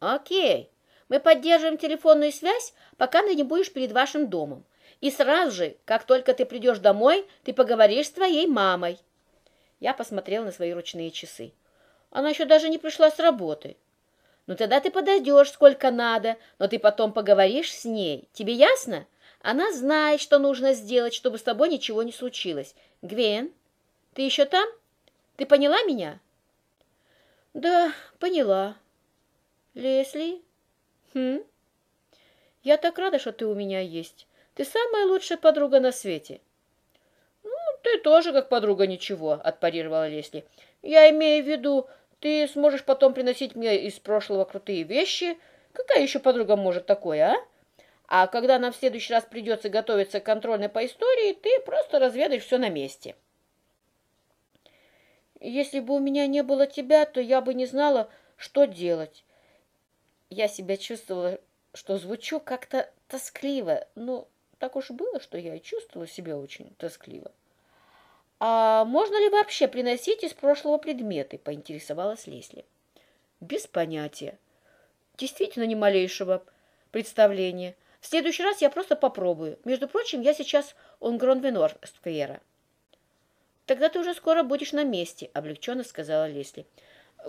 Окей. Мы поддерживаем телефонную связь, пока ты не будешь перед вашим домом. И сразу же, как только ты придешь домой, ты поговоришь с твоей мамой. Я посмотрел на свои ручные часы. Она еще даже не пришла с работы. Ну тогда ты подойдешь сколько надо, но ты потом поговоришь с ней. Тебе ясно? Она знает, что нужно сделать, чтобы с тобой ничего не случилось. Гвен, ты еще там? Ты поняла меня? Да, поняла. Лесли? Хм? Я так рада, что ты у меня есть. Ты самая лучшая подруга на свете. Ну, ты тоже как подруга ничего, отпарировала Лесли. Я имею в виду, ты сможешь потом приносить мне из прошлого крутые вещи. Какая еще подруга может такое, а? А когда нам в следующий раз придется готовиться к контрольной по истории, ты просто разведаешь все на месте. Если бы у меня не было тебя, то я бы не знала, что делать. Я себя чувствовала, что звучу как-то тоскливо. Ну, так уж было, что я и чувствовала себя очень тоскливо. «А можно ли вообще приносить из прошлого предметы?» – поинтересовалась Лесли. «Без понятия. Действительно, ни малейшего представления. В следующий раз я просто попробую. Между прочим, я сейчас он Гронвенор сквера». «Тогда ты уже скоро будешь на месте», – облегченно сказала Лесли.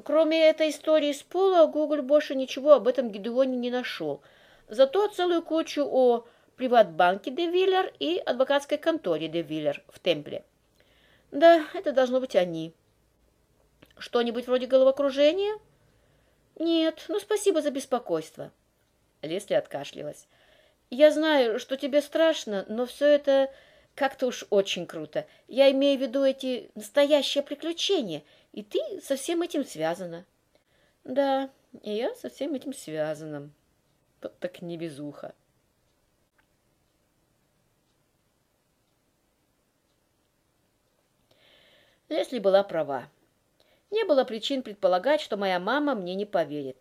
Кроме этой истории с Пола, Гугль больше ничего об этом Гидеоне не нашел. Зато целую кучу о приватбанке де Виллер и адвокатской конторе де Виллер в Темпле. Да, это должно быть они. Что-нибудь вроде головокружения? Нет, ну спасибо за беспокойство. Лесли откашлялась. Я знаю, что тебе страшно, но все это как-то уж очень круто. Я имею в виду эти настоящие приключения, и ты со всем этим связана. Да, и я со всем этим связана. Вот так невезуха. Лесли была права. Не было причин предполагать, что моя мама мне не поверит.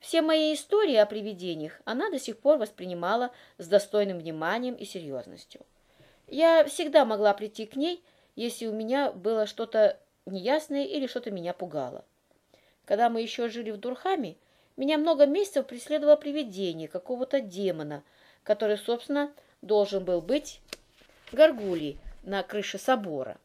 Все мои истории о привидениях она до сих пор воспринимала с достойным вниманием и серьезностью. Я всегда могла прийти к ней, если у меня было что-то неясное или что-то меня пугало. Когда мы еще жили в Дурхаме, меня много месяцев преследовало привидение какого-то демона, который, собственно, должен был быть горгулей на крыше собора.